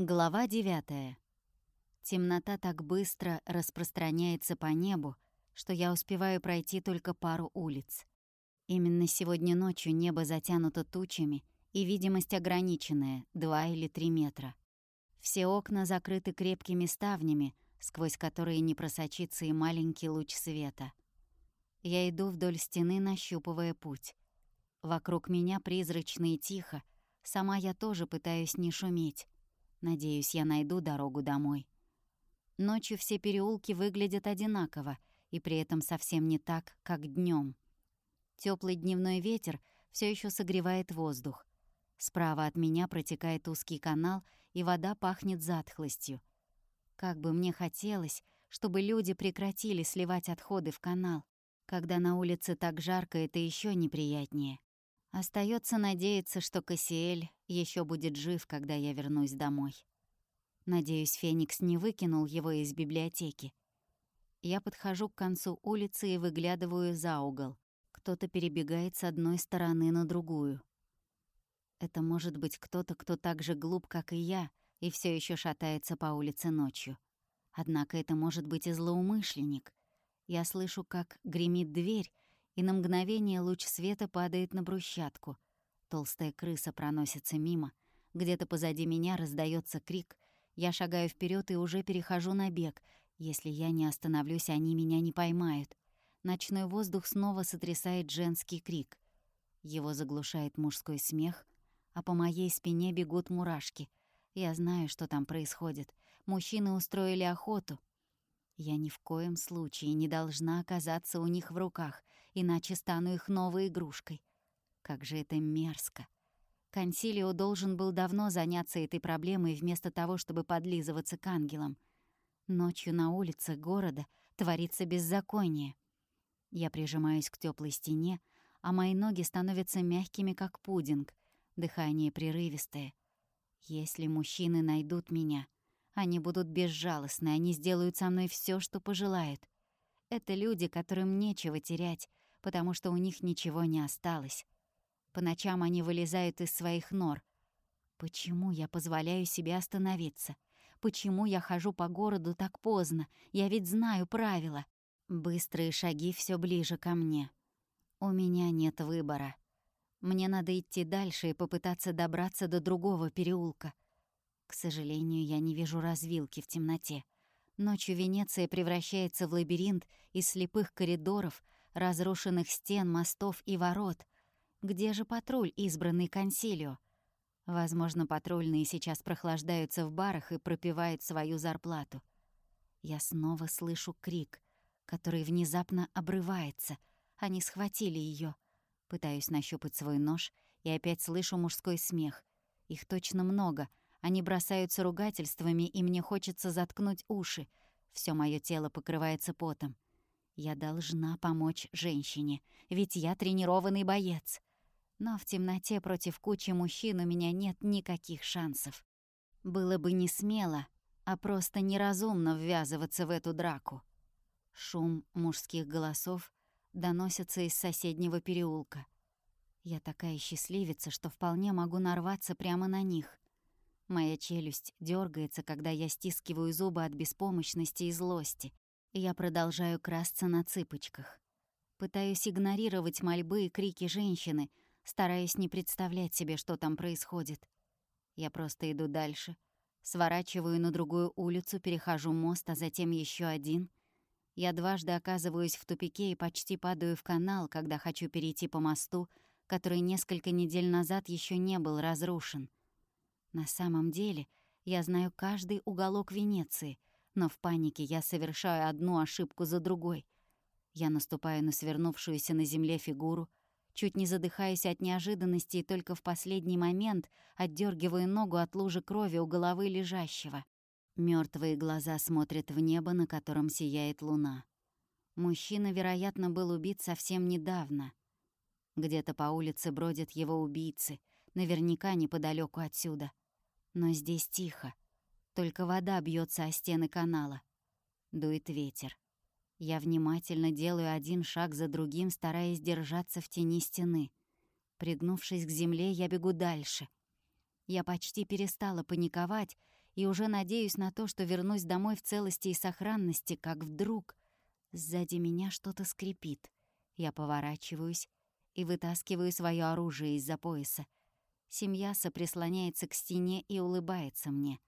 Глава 9. Темнота так быстро распространяется по небу, что я успеваю пройти только пару улиц. Именно сегодня ночью небо затянуто тучами, и видимость ограниченная — 2 или 3 метра. Все окна закрыты крепкими ставнями, сквозь которые не просочится и маленький луч света. Я иду вдоль стены, нащупывая путь. Вокруг меня призрачно и тихо, сама я тоже пытаюсь не шуметь. Надеюсь, я найду дорогу домой. Ночью все переулки выглядят одинаково, и при этом совсем не так, как днем. Теплый дневной ветер все еще согревает воздух. Справа от меня протекает узкий канал, и вода пахнет затхлостью. Как бы мне хотелось, чтобы люди прекратили сливать отходы в канал. Когда на улице так жарко, это еще неприятнее. Остается надеяться, что Кассиэль еще будет жив, когда я вернусь домой. Надеюсь, Феникс не выкинул его из библиотеки. Я подхожу к концу улицы и выглядываю за угол. Кто-то перебегает с одной стороны на другую. Это может быть кто-то, кто так же глуп, как и я, и все еще шатается по улице ночью. Однако это может быть и злоумышленник. Я слышу, как гремит дверь, и на мгновение луч света падает на брусчатку. Толстая крыса проносится мимо. Где-то позади меня раздается крик. Я шагаю вперед и уже перехожу на бег. Если я не остановлюсь, они меня не поймают. Ночной воздух снова сотрясает женский крик. Его заглушает мужской смех, а по моей спине бегут мурашки. Я знаю, что там происходит. Мужчины устроили охоту. Я ни в коем случае не должна оказаться у них в руках иначе стану их новой игрушкой. Как же это мерзко. Консилио должен был давно заняться этой проблемой вместо того, чтобы подлизываться к ангелам. Ночью на улице города творится беззаконие. Я прижимаюсь к теплой стене, а мои ноги становятся мягкими, как пудинг, дыхание прерывистое. Если мужчины найдут меня, они будут безжалостны, они сделают со мной все, что пожелают. Это люди, которым нечего терять, потому что у них ничего не осталось. По ночам они вылезают из своих нор. Почему я позволяю себе остановиться? Почему я хожу по городу так поздно? Я ведь знаю правила. Быстрые шаги все ближе ко мне. У меня нет выбора. Мне надо идти дальше и попытаться добраться до другого переулка. К сожалению, я не вижу развилки в темноте. Ночью Венеция превращается в лабиринт из слепых коридоров, разрушенных стен, мостов и ворот. Где же патруль, избранный консилио? Возможно, патрульные сейчас прохлаждаются в барах и пропивают свою зарплату. Я снова слышу крик, который внезапно обрывается. Они схватили ее. Пытаюсь нащупать свой нож и опять слышу мужской смех. Их точно много. Они бросаются ругательствами, и мне хочется заткнуть уши. Все мое тело покрывается потом. Я должна помочь женщине, ведь я тренированный боец. Но в темноте против кучи мужчин у меня нет никаких шансов. Было бы не смело, а просто неразумно ввязываться в эту драку. Шум мужских голосов доносится из соседнего переулка. Я такая счастливица, что вполне могу нарваться прямо на них. Моя челюсть дергается, когда я стискиваю зубы от беспомощности и злости. Я продолжаю красться на цыпочках. Пытаюсь игнорировать мольбы и крики женщины, стараясь не представлять себе, что там происходит. Я просто иду дальше. Сворачиваю на другую улицу, перехожу мост, а затем еще один. Я дважды оказываюсь в тупике и почти падаю в канал, когда хочу перейти по мосту, который несколько недель назад еще не был разрушен. На самом деле, я знаю каждый уголок Венеции — но в панике я совершаю одну ошибку за другой. Я наступаю на свернувшуюся на земле фигуру, чуть не задыхаясь от неожиданности и только в последний момент отдергиваю ногу от лужи крови у головы лежащего. Мертвые глаза смотрят в небо, на котором сияет луна. Мужчина, вероятно, был убит совсем недавно. Где-то по улице бродят его убийцы, наверняка неподалеку отсюда. Но здесь тихо. Только вода бьется о стены канала. Дует ветер. Я внимательно делаю один шаг за другим, стараясь держаться в тени стены. Пригнувшись к земле, я бегу дальше. Я почти перестала паниковать и уже надеюсь на то, что вернусь домой в целости и сохранности, как вдруг сзади меня что-то скрипит. Я поворачиваюсь и вытаскиваю свое оружие из-за пояса. Семья соприслоняется к стене и улыбается мне.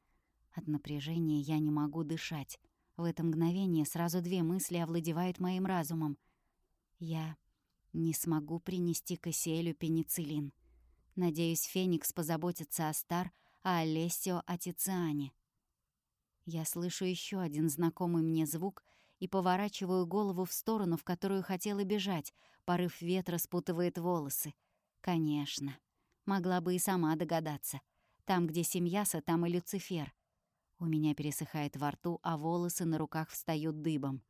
От напряжения я не могу дышать. В это мгновение сразу две мысли овладевают моим разумом. Я не смогу принести Кассиэлю пенициллин. Надеюсь, Феникс позаботится о Стар, а Олесио о Тициане. Я слышу еще один знакомый мне звук и поворачиваю голову в сторону, в которую хотела бежать. Порыв ветра спутывает волосы. Конечно. Могла бы и сама догадаться. Там, где Семьяса, там и Люцифер. У меня пересыхает во рту, а волосы на руках встают дыбом.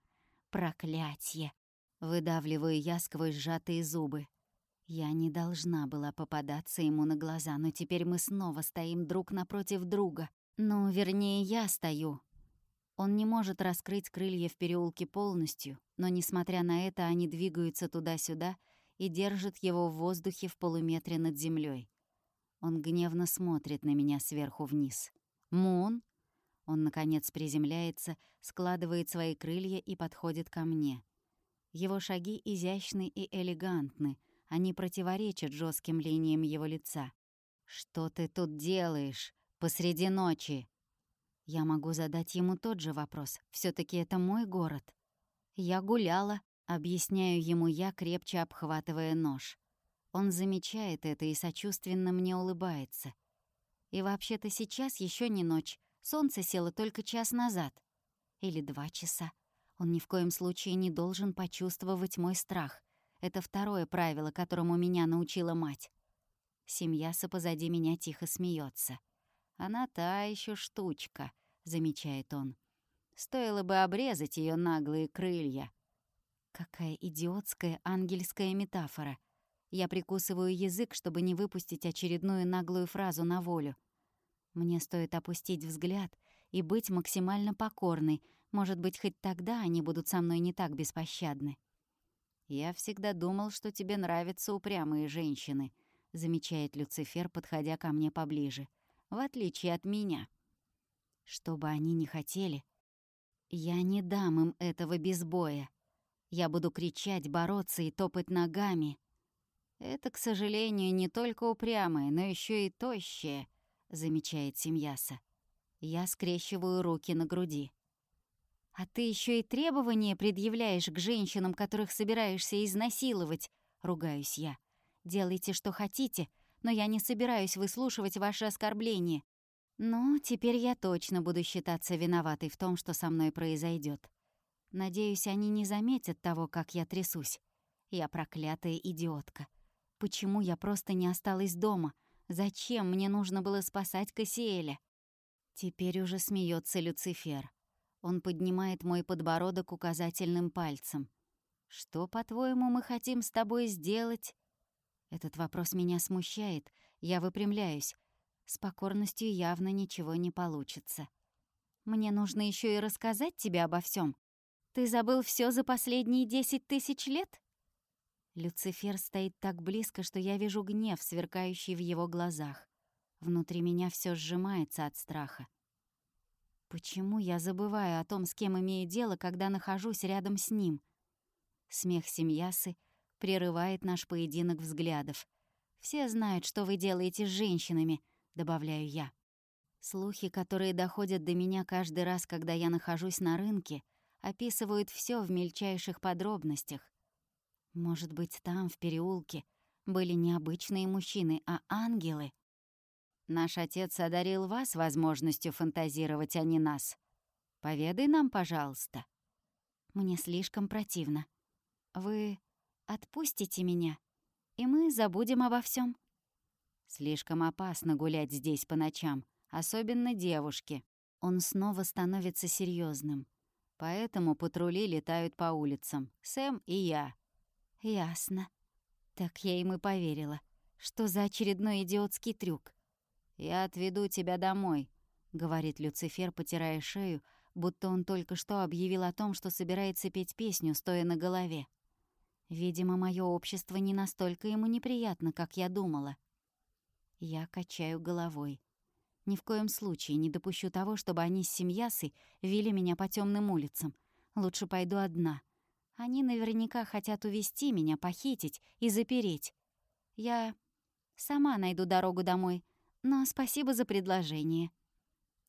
Проклятье! Выдавливаю я сквозь сжатые зубы. Я не должна была попадаться ему на глаза, но теперь мы снова стоим друг напротив друга. Ну, вернее, я стою. Он не может раскрыть крылья в переулке полностью, но, несмотря на это, они двигаются туда-сюда и держат его в воздухе в полуметре над землей. Он гневно смотрит на меня сверху вниз. «Мун?» Он, наконец, приземляется, складывает свои крылья и подходит ко мне. Его шаги изящны и элегантны — они противоречат жестким линиям его лица. «Что ты тут делаешь? Посреди ночи?» Я могу задать ему тот же вопрос. все таки это мой город. Я гуляла, объясняю ему я, крепче обхватывая нож. Он замечает это и сочувственно мне улыбается. И вообще-то сейчас еще не ночь. Солнце село только час назад. Или два часа. Он ни в коем случае не должен почувствовать мой страх. Это второе правило, которому меня научила мать. Семьяса позади меня тихо смеется. «Она та еще штучка», — замечает он. «Стоило бы обрезать ее наглые крылья». Какая идиотская ангельская метафора. Я прикусываю язык, чтобы не выпустить очередную наглую фразу на волю. Мне стоит опустить взгляд и быть максимально покорной. Может быть, хоть тогда они будут со мной не так беспощадны. «Я всегда думал, что тебе нравятся упрямые женщины», — замечает Люцифер, подходя ко мне поближе. «В отличие от меня». Что бы они ни хотели, я не дам им этого без боя. Я буду кричать, бороться и топать ногами. Это, к сожалению, не только упрямые, но еще и тощие, замечает Семьяса. Я скрещиваю руки на груди. А ты еще и требования предъявляешь к женщинам, которых собираешься изнасиловать, ругаюсь я. Делайте, что хотите, но я не собираюсь выслушивать ваши оскорбления. Ну, теперь я точно буду считаться виноватой в том, что со мной произойдет. Надеюсь, они не заметят того, как я трясусь. Я проклятая идиотка. Почему я просто не осталась дома? Зачем мне нужно было спасать Кассиэля? Теперь уже смеется Люцифер. Он поднимает мой подбородок указательным пальцем. «Что, по-твоему, мы хотим с тобой сделать?» Этот вопрос меня смущает. Я выпрямляюсь. С покорностью явно ничего не получится. «Мне нужно еще и рассказать тебе обо всем. Ты забыл все за последние десять тысяч лет?» Люцифер стоит так близко, что я вижу гнев, сверкающий в его глазах. Внутри меня все сжимается от страха. Почему я забываю о том, с кем имею дело, когда нахожусь рядом с ним? Смех семьясы прерывает наш поединок взглядов. «Все знают, что вы делаете с женщинами», — добавляю я. Слухи, которые доходят до меня каждый раз, когда я нахожусь на рынке, описывают все в мельчайших подробностях. Может быть, там, в переулке, были не обычные мужчины, а ангелы — Наш отец одарил вас возможностью фантазировать, а не нас. Поведай нам, пожалуйста. Мне слишком противно. Вы отпустите меня, и мы забудем обо всем. Слишком опасно гулять здесь по ночам, особенно девушке. Он снова становится серьезным. Поэтому патрули летают по улицам. Сэм и я. Ясно. Так я им и поверила. Что за очередной идиотский трюк? «Я отведу тебя домой», — говорит Люцифер, потирая шею, будто он только что объявил о том, что собирается петь песню, стоя на голове. Видимо, мое общество не настолько ему неприятно, как я думала. Я качаю головой. Ни в коем случае не допущу того, чтобы они с Семьясой вели меня по темным улицам. Лучше пойду одна. Они наверняка хотят увести меня, похитить и запереть. Я сама найду дорогу домой, но спасибо за предложение».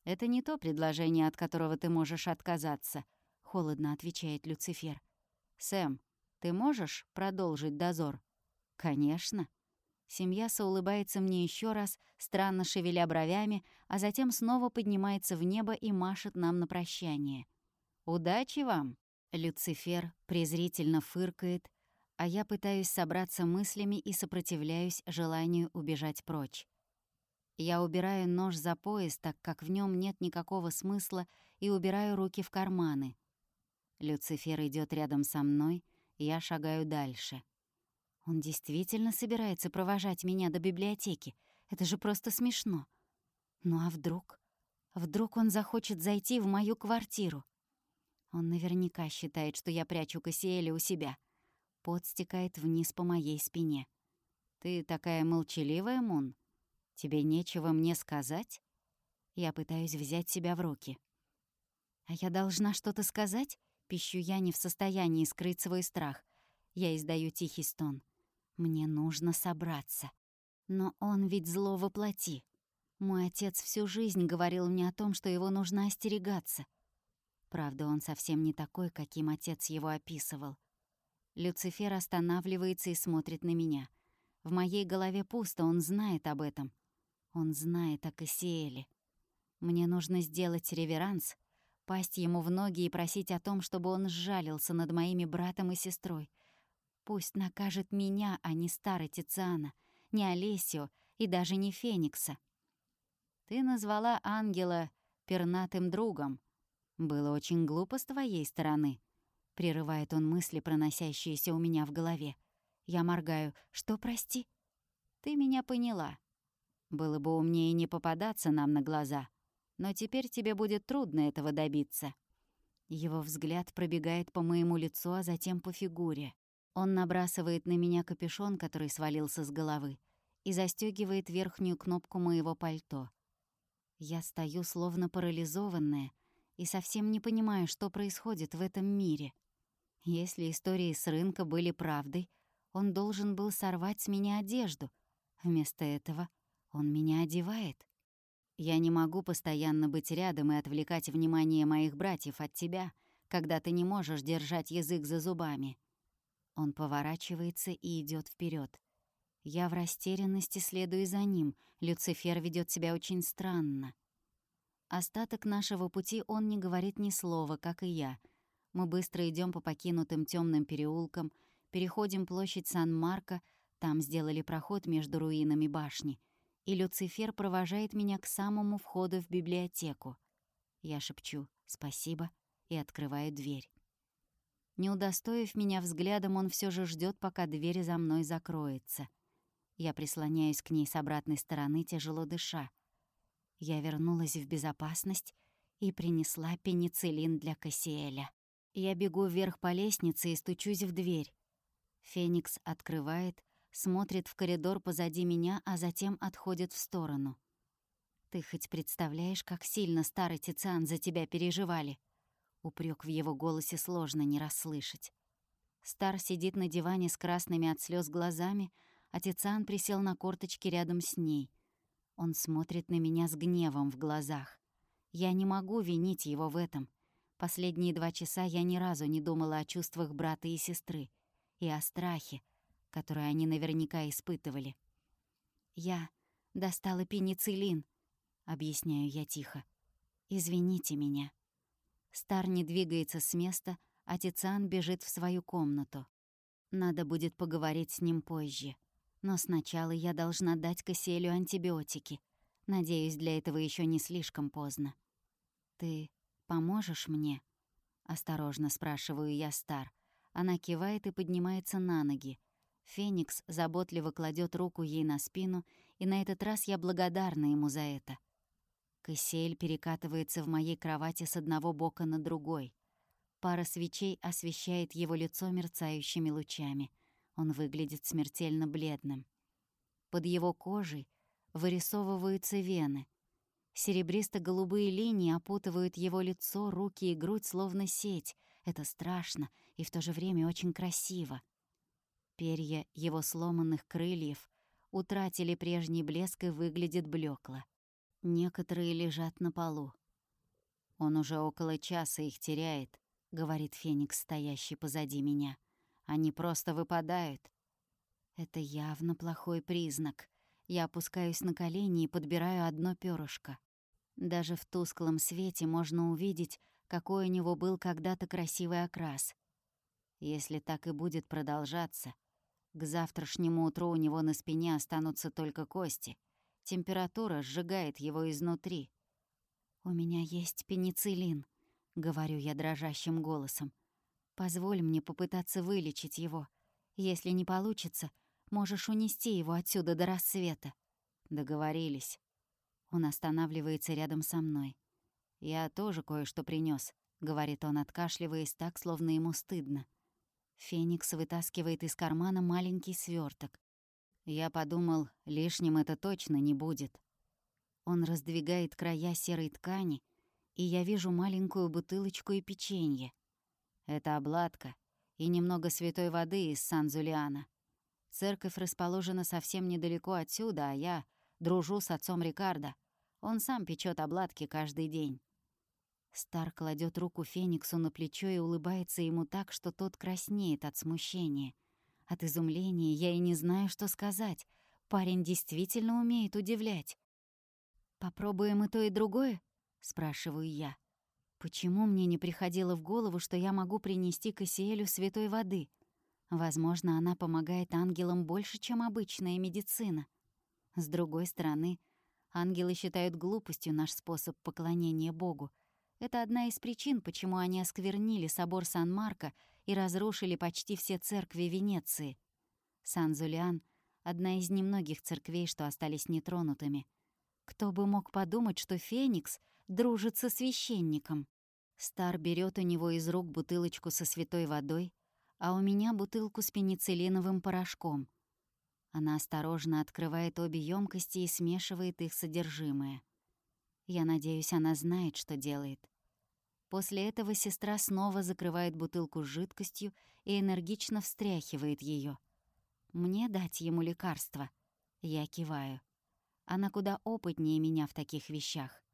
«Это не то предложение, от которого ты можешь отказаться», — холодно отвечает Люцифер. «Сэм, ты можешь продолжить дозор?» «Конечно». Семьяса улыбается мне еще раз, странно шевеля бровями, а затем снова поднимается в небо и машет нам на прощание. «Удачи вам!» Люцифер презрительно фыркает, а я пытаюсь собраться мыслями и сопротивляюсь желанию убежать прочь. Я убираю нож за пояс, так как в нем нет никакого смысла, и убираю руки в карманы. Люцифер идет рядом со мной, я шагаю дальше. Он действительно собирается провожать меня до библиотеки. Это же просто смешно. Ну а вдруг? Вдруг он захочет зайти в мою квартиру? Он наверняка считает, что я прячу Кассиэля у себя. Пот стекает вниз по моей спине. «Ты такая молчаливая, Мун? Тебе нечего мне сказать?» Я пытаюсь взять себя в руки. «А я должна что-то сказать?» Пищу я не в состоянии скрыть свой страх. Я издаю тихий стон. Мне нужно собраться. Но он ведь зло воплоти. Мой отец всю жизнь говорил мне о том, что его нужно остерегаться. Правда, он совсем не такой, каким отец его описывал. Люцифер останавливается и смотрит на меня. В моей голове пусто, он знает об этом. Он знает о Кассиэле. Мне нужно сделать реверанс, пасть ему в ноги и просить о том, чтобы он сжалился над моими братом и сестрой. Пусть накажет меня, а не старый Тициана, не Олесио и даже не Феникса. Ты назвала ангела пернатым другом. Было очень глупо с твоей стороны. Прерывает он мысли, проносящиеся у меня в голове. Я моргаю. Что, прости? Ты меня поняла. Было бы умнее не попадаться нам на глаза. Но теперь тебе будет трудно этого добиться». Его взгляд пробегает по моему лицу, а затем по фигуре. Он набрасывает на меня капюшон, который свалился с головы, и застегивает верхнюю кнопку моего пальто. Я стою словно парализованная и совсем не понимаю, что происходит в этом мире. Если истории с рынка были правдой, он должен был сорвать с меня одежду. Вместо этого он меня одевает. Я не могу постоянно быть рядом и отвлекать внимание моих братьев от тебя, когда ты не можешь держать язык за зубами. Он поворачивается и идет вперед. Я в растерянности следую за ним. Люцифер ведет себя очень странно. Остаток нашего пути он не говорит ни слова, как и я. Мы быстро идем по покинутым темным переулкам, переходим площадь Сан-Марко, там сделали проход между руинами башни — и Люцифер провожает меня к самому входу в библиотеку. Я шепчу «спасибо» и открываю дверь. Не удостоив меня взглядом, он все же ждет, пока дверь за мной закроется. Я прислоняюсь к ней с обратной стороны, тяжело дыша. Я вернулась в безопасность и принесла пенициллин для Кассиэля. Я бегу вверх по лестнице и стучусь в дверь. Феникс открывает, смотрит в коридор позади меня, а затем отходит в сторону. «Ты хоть представляешь, как сильно старый Тициан за тебя переживали?» Упрек в его голосе сложно не расслышать. Стар сидит на диване с красными от слез глазами, а Тициан присел на корточки рядом с ней. Он смотрит на меня с гневом в глазах. Я не могу винить его в этом. Последние два часа я ни разу не думала о чувствах брата и сестры и о страхе, которую они наверняка испытывали. «Я достала пенициллин», — объясняю я тихо. «Извините меня». Стар не двигается с места, а Тициан бежит в свою комнату. Надо будет поговорить с ним позже. Но сначала я должна дать Кассиэлю антибиотики. Надеюсь, для этого еще не слишком поздно. «Ты поможешь мне?» — осторожно спрашиваю я Стар. Она кивает и поднимается на ноги. Феникс заботливо кладет руку ей на спину, и на этот раз я благодарна ему за это. Кассиэль перекатывается в моей кровати с одного бока на другой. Пара свечей освещает его лицо мерцающими лучами. Он выглядит смертельно бледным. Под его кожей вырисовываются вены. Серебристо-голубые линии опутывают его лицо, руки и грудь, словно сеть. Это страшно и в то же время очень красиво. Перья его сломанных крыльев утратили прежний блеск и выглядят блекло. Некоторые лежат на полу. «Он уже около часа их теряет», — говорит Феникс, стоящий позади меня. «Они просто выпадают». Это явно плохой признак. Я опускаюсь на колени и подбираю одно перышко. Даже в тусклом свете можно увидеть, какой у него был когда-то красивый окрас. Если так и будет продолжаться, к завтрашнему утру у него на спине останутся только кости. Температура сжигает его изнутри. «У меня есть пенициллин», — говорю я дрожащим голосом. «Позволь мне попытаться вылечить его. Если не получится, можешь унести его отсюда до рассвета». Договорились. Он останавливается рядом со мной. «Я тоже кое-что принес, говорит он, откашливаясь так, словно ему стыдно. Феникс вытаскивает из кармана маленький сверток. Я подумал, лишним это точно не будет. Он раздвигает края серой ткани, и я вижу маленькую бутылочку и печенье. Это обладка и немного святой воды из Сан-Зулиана. Церковь расположена совсем недалеко отсюда, а я дружу с отцом Рикардо. Он сам печет обладки каждый день. Стар кладет руку Фениксу на плечо и улыбается ему так, что тот краснеет от смущения. От изумления я и не знаю, что сказать. Парень действительно умеет удивлять. «Попробуем и то, и другое?» — спрашиваю я. Почему мне не приходило в голову, что я могу принести Кассиэлю святой воды? Возможно, она помогает ангелам больше, чем обычная медицина. С другой стороны, ангелы считают глупостью наш способ поклонения Богу — это одна из причин, почему они осквернили собор Сан-Марко и разрушили почти все церкви Венеции. Сан-Зулиан — одна из немногих церквей, что остались нетронутыми. Кто бы мог подумать, что Феникс дружит со священником? Стар берет у него из рук бутылочку со святой водой, а у меня бутылку с пенициллиновым порошком. Она осторожно открывает обе емкости и смешивает их содержимое. Я надеюсь, она знает, что делает. После этого сестра снова закрывает бутылку с жидкостью и энергично встряхивает ее. «Мне дать ему лекарство?» Я киваю. Она куда опытнее меня в таких вещах.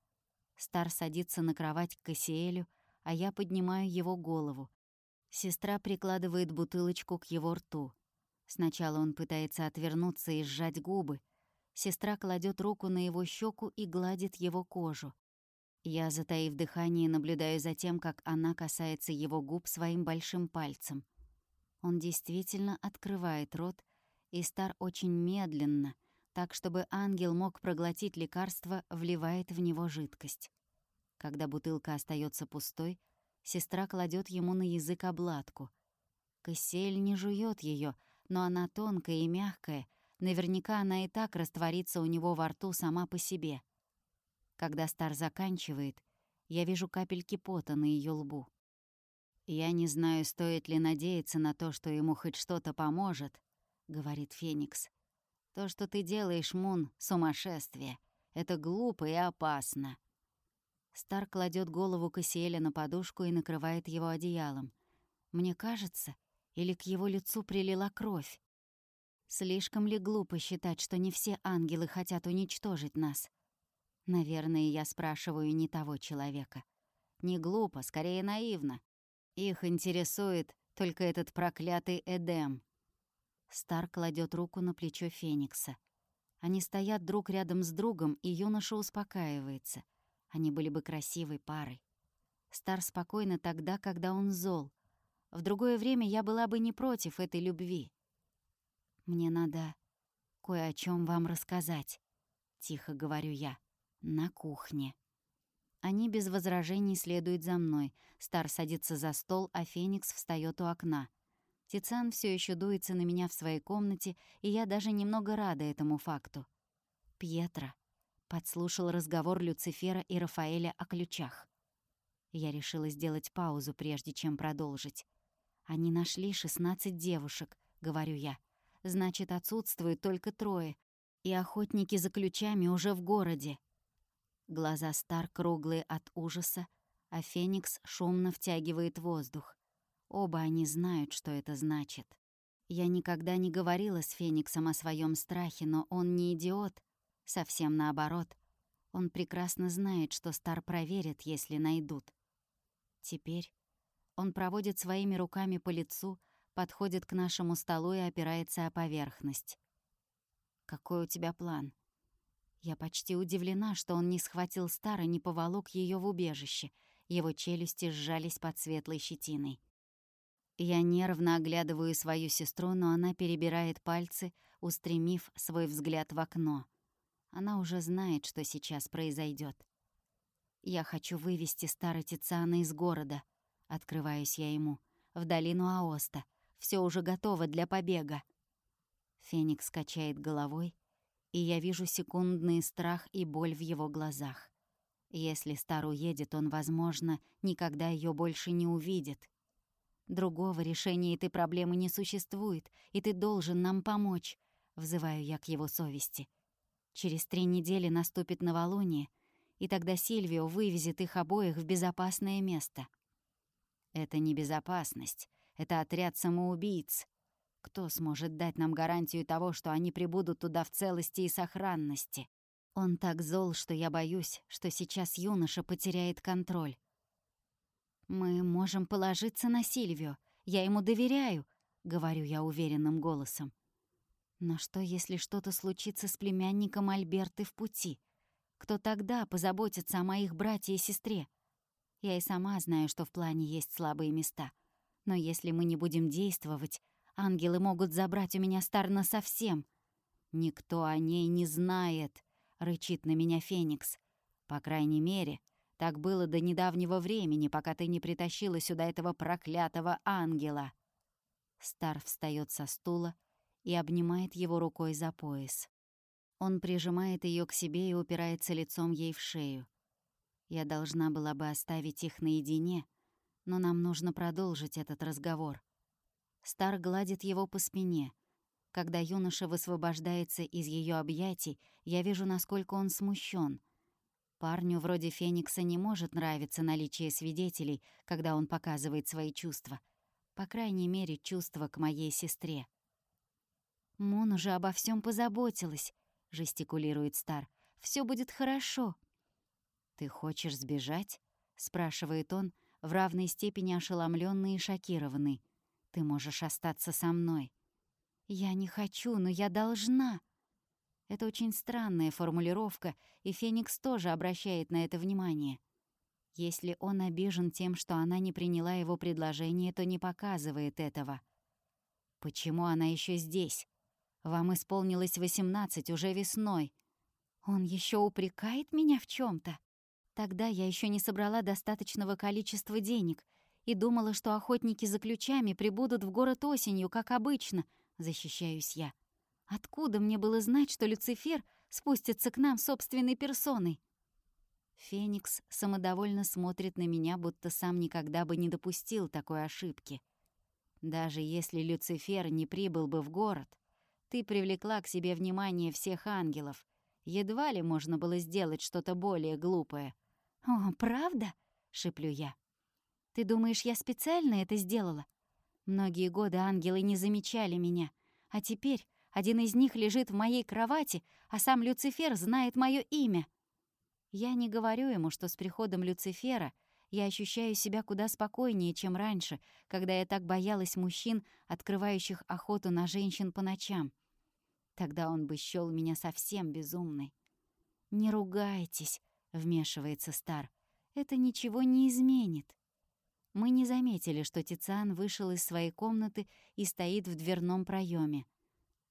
Стар садится на кровать к Кассиэлю, а я поднимаю его голову. Сестра прикладывает бутылочку к его рту. Сначала он пытается отвернуться и сжать губы. Сестра кладет руку на его щеку и гладит его кожу. Я, затаив дыхание, наблюдаю за тем, как она касается его губ своим большим пальцем. Он действительно открывает рот, и Стар очень медленно, так чтобы ангел мог проглотить лекарство, вливает в него жидкость. Когда бутылка остается пустой, сестра кладет ему на язык обладку. Кассель не жует ее, но она тонкая и мягкая, наверняка она и так растворится у него во рту сама по себе — когда Стар заканчивает, я вижу капельки пота на ее лбу. «Я не знаю, стоит ли надеяться на то, что ему хоть что-то поможет», — говорит Феникс. «То, что ты делаешь, Мун, — сумасшествие. Это глупо и опасно». Стар кладет голову Кассиэля на подушку и накрывает его одеялом. Мне кажется, или к его лицу прилила кровь. Слишком ли глупо считать, что не все ангелы хотят уничтожить нас? Наверное, я спрашиваю не того человека. Не глупо, скорее наивно. Их интересует только этот проклятый Эдем. Стар кладет руку на плечо Феникса. Они стоят друг рядом с другом, и юноша успокаивается. Они были бы красивой парой. Стар спокойно тогда, когда он зол. В другое время я была бы не против этой любви. «Мне надо кое о чем вам рассказать», — тихо говорю я на кухне. Они без возражений следуют за мной. Стар садится за стол, а Феникс встает у окна. Тициан все еще дуется на меня в своей комнате, и я даже немного рада этому факту. Пьетро подслушал разговор Люцифера и Рафаэля о ключах. Я решила сделать паузу, прежде чем продолжить. «Они нашли 16 девушек», — говорю я. «Значит, отсутствуют только трое, и охотники за ключами уже в городе. Глаза Стар круглые от ужаса, а Феникс шумно втягивает воздух. Оба они знают, что это значит. Я никогда не говорила с Фениксом о своем страхе, но он не идиот. Совсем наоборот. Он прекрасно знает, что Стар проверит, если найдут. Теперь он проводит своими руками по лицу, подходит к нашему столу и опирается о поверхность. «Какой у тебя план?» Я почти удивлена, что он не схватил Стара, не поволок ее в убежище. Его челюсти сжались под светлой щетиной. Я нервно оглядываю свою сестру, но она перебирает пальцы, устремив свой взгляд в окно. Она уже знает, что сейчас произойдет. «Я хочу вывести старого Тициана из города», — открываюсь я ему, — «в долину Аоста. Все уже готово для побега». Феникс качает головой, и я вижу секундный страх и боль в его глазах. Если Стар уедет, он, возможно, никогда ее больше не увидит. Другого решения этой проблемы не существует, и ты должен нам помочь, взываю я к его совести. Через три недели наступит новолуние, и тогда Сильвио вывезет их обоих в безопасное место. Это не безопасность, это отряд самоубийц. Кто сможет дать нам гарантию того, что они прибудут туда в целости и сохранности? Он так зол, что я боюсь, что сейчас юноша потеряет контроль. «Мы можем положиться на Сильвию. Я ему доверяю», — говорю я уверенным голосом. «Но что, если что-то случится с племянником Альберты в пути? Кто тогда позаботится о моих братьях и сестре? Я и сама знаю, что в плане есть слабые места. Но если мы не будем действовать, ангелы могут забрать у меня Старна совсем. Никто о ней не знает», — рычит на меня Феникс. «По крайней мере, так было до недавнего времени, пока ты не притащила сюда этого проклятого ангела». Стар встает со стула и обнимает его рукой за пояс. Он прижимает ее к себе и упирается лицом ей в шею. Я должна была бы оставить их наедине, но нам нужно продолжить этот разговор. Стар гладит его по спине. Когда юноша высвобождается из ее объятий, я вижу, насколько он смущен. Парню вроде Феникса не может нравиться наличие свидетелей, когда он показывает свои чувства. По крайней мере, чувства к моей сестре. «Мон уже обо всем позаботилась», — жестикулирует Стар. Все будет хорошо». «Ты хочешь сбежать?» — спрашивает он, в равной степени ошеломленный и шокированный. «Ты можешь остаться со мной». «Я не хочу, но я должна», это очень странная формулировка, и Феникс тоже обращает на это внимание. Если он обижен тем, что она не приняла его предложение, то не показывает этого. Почему она еще здесь? Вам исполнилось восемнадцать уже весной. Он еще упрекает меня в чем то Тогда я еще не собрала достаточного количества денег и думала, что охотники за ключами прибудут в город осенью, как обычно, защищаюсь я. Откуда мне было знать, что Люцифер спустится к нам собственной персоной? Феникс самодовольно смотрит на меня, будто сам никогда бы не допустил такой ошибки. Даже если Люцифер не прибыл бы в город, ты привлекла к себе внимание всех ангелов. Едва ли можно было сделать что-то более глупое. «О, правда?» — шиплю я. «Ты думаешь, я специально это сделала? Многие годы ангелы не замечали меня, а теперь один из них лежит в моей кровати, а сам Люцифер знает мое имя. Я не говорю ему, что с приходом Люцифера я ощущаю себя куда спокойнее, чем раньше, когда я так боялась мужчин, открывающих охоту на женщин по ночам. Тогда он бы счёл меня совсем безумной. «Не ругайтесь», — вмешивается Стар. «Это ничего не изменит». Мы не заметили, что Тициан вышел из своей комнаты и стоит в дверном проеме.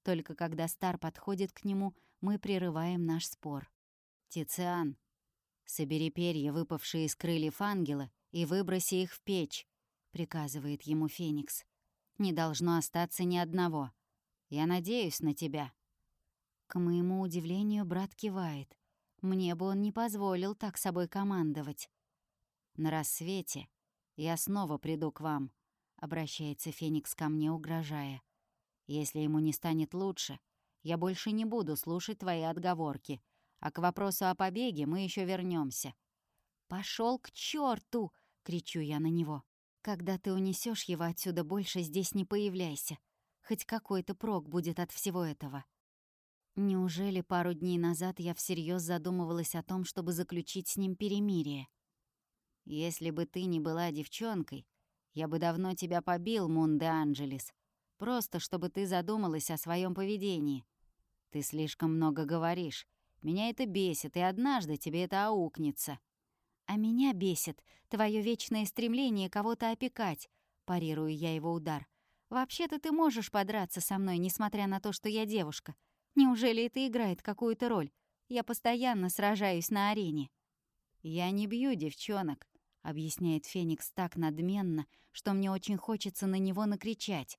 Только когда Стар подходит к нему, мы прерываем наш спор. «Тициан, собери перья, выпавшие из крыльев ангела, и выброси их в печь», — приказывает ему Феникс. «Не должно остаться ни одного. Я надеюсь на тебя». К моему удивлению, брат кивает. Мне бы он не позволил так собой командовать. «На рассвете я снова приду к вам», — обращается Феникс ко мне, угрожая. Если ему не станет лучше, я больше не буду слушать твои отговорки, А к вопросу о побеге мы еще вернемся. Пошел к черту! кричу я на него. Когда ты унесешь его отсюда, больше здесь не появляйся. Хоть какой-то прок будет от всего этого. Неужели пару дней назад я всерьез задумывалась о том, чтобы заключить с ним перемирие? Если бы ты не была девчонкой, я бы давно тебя побил, Мун де Анджелес. Просто чтобы ты задумалась о своем поведении. Ты слишком много говоришь. Меня это бесит, и однажды тебе это аукнется. А меня бесит твое вечное стремление кого-то опекать, парирую я его удар. Вообще-то ты можешь подраться со мной, несмотря на то, что я девушка. Неужели это играет какую-то роль? Я постоянно сражаюсь на арене. Я не бью девчонок, объясняет Феникс так надменно, что мне очень хочется на него накричать.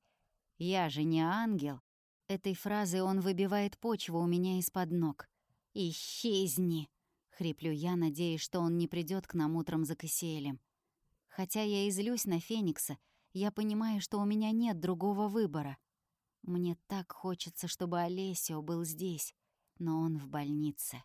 Я же не ангел. Этой фразой он выбивает почву у меня из-под ног. «Исчезни!» Хриплю я, надеясь, что он не придет к нам утром за Кассиэлем. Хотя я и злюсь на Феникса, я понимаю, что у меня нет другого выбора. Мне так хочется, чтобы Олесио был здесь, но он в больнице.